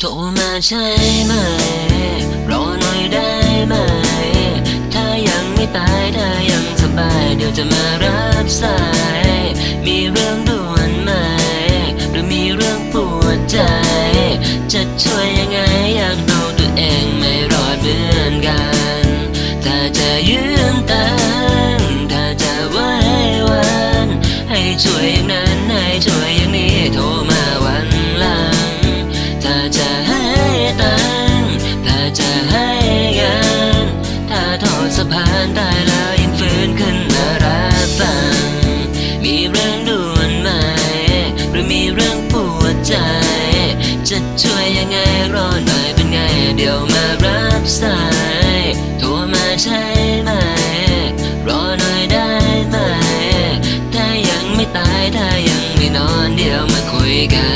โทรมาใช่ไหม รอหน่อยได้ไหม ถ้ายังไม่ตายถ้ายังสบาย เดี๋ยวจะมารับสาย มีเรื่องด่วนไหม หรือมีเรื่องปวดใจ จะช่วยยังไงอยากดูตัวเองไม่รอดเหมือนกัน ถ้าจะยืมตังถ้าจะไว้วัน ให้ช่วยอย่างนั้น จะให้เงินถ้าทอดสะพานตายแล้วยังฟื้นขึ้นมารับฟังมีเรื่องด่วนไหม หรือมีเรื่องปวดใจ จะช่วยยังไงรอหน่อยเป็นไง เดี๋ยวมารับสายโทรมาใช่ไหม รอหน่อยได้ไหม ถ้ายังไม่ตายถ้ายังไม่นอนเดี๋ยวมาคุยกัน